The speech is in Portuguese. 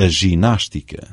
a ginástica.